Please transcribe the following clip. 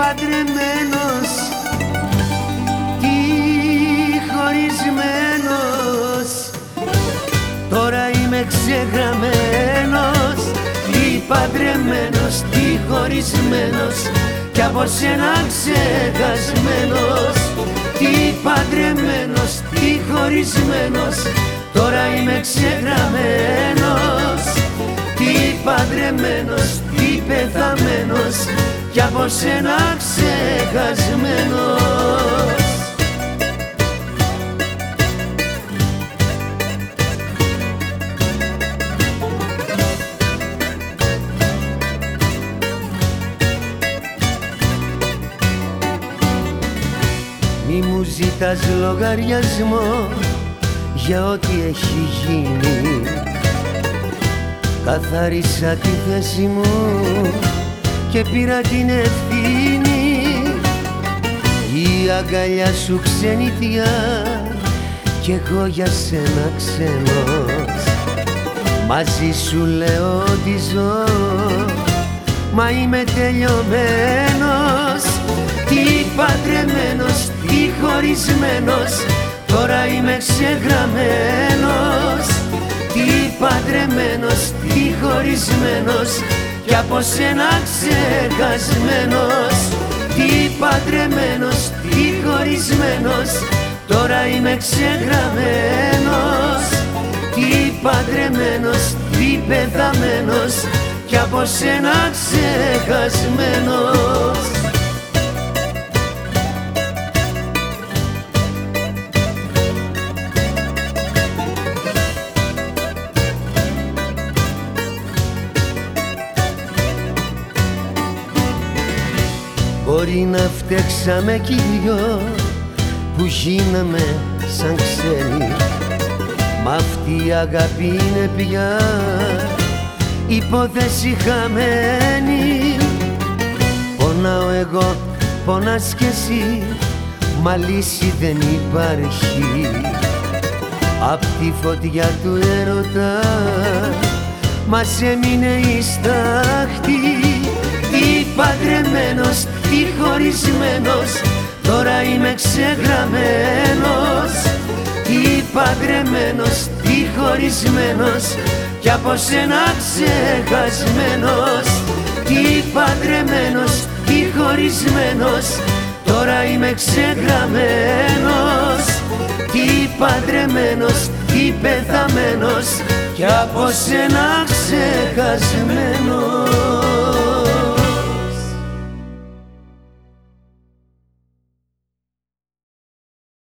παντρεμένος Τι χωρισμένος. Τώρα είμαι ξεγραμμένος Τι παντρεμένος, τι χωρισμένος. Κι από σένα ξεχασμένος Τι παντρεμένος, τι χωρισμένος. Τώρα είμαι ξεγραμμένος Τι παντρεμένος, τι πεθαμένος κι από σένα ξεχασμένος. Μη μου ζητάς λογαριασμό για ό,τι έχει γίνει. Καθάρισα τη θέση μου και πήρα την ευθύνη. Η αγκαλιά σου ξενιτιά κι εγώ για σένα ξένος. Μαζί σου λέω ότι ζω μα είμαι τελειωμένος. Τι παντρεμένος, τι χωρισμένος τώρα είμαι ξεγραμμένος. Τι παντρεμένος, τι χωρισμένος κι από σένα ξεχασμένος Τι παντρεμένος, τι χωρισμένος Τώρα είμαι ξεγραμμένος. Τι παντρεμένος, τι πεθαμένος Κι από σένα ξεχασμένος Μπορεί να φταίξαμε κι οι δυο που γίναμε σαν ξένοι. Μα αυτή η αγάπη είναι πια υπόθεση χαμένη. Πονάω εγώ, πονάς κι εσύ, μα λύση δεν υπάρχει. Απ' τη φωτιά του έρωτα μας έμεινε η στάχτη χωρισμένος Τώρα είμαι ξεγραμμένος. Τι παντρεμένος, τι χωρισμένος Κι από σένα ξεχασμένος. Τι παντρεμένος, τι χωρισμένος Τώρα είμαι ξεγραμμένος. Τι παντρεμένος, τι πεθαμένος Κι από σένα ξεχασμένος